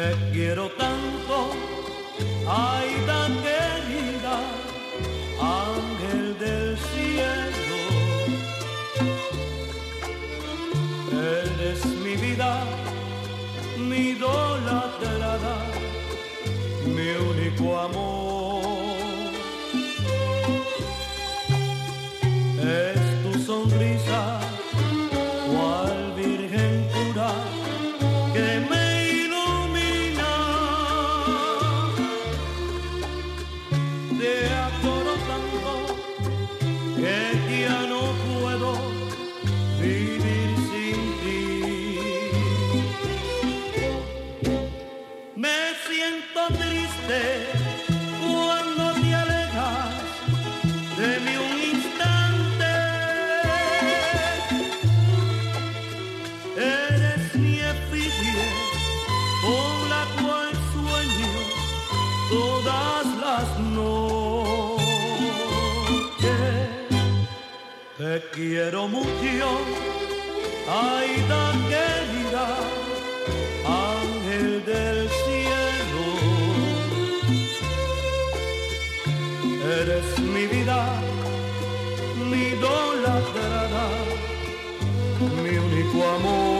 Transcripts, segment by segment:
Te quiero tanto, ay tan querida, ángel del cielo. Eres mi vida, mi idolatrada, mi único amor. Es tu sonrisa que ya no puedo vivir sin ti. Me siento triste cuando te alejas de mí un instante. Eres mi efigie con la cual sueño todas las noches. Te quiero mucho, Aida querida, ángel del cielo. Eres mi vida, mi idolatrada, mi único amor.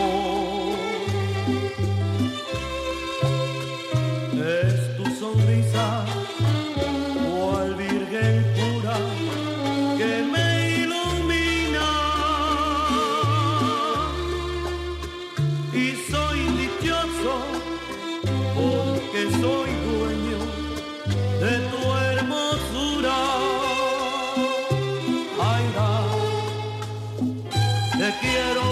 Soy dueño de tu hermosura. Aida, te quiero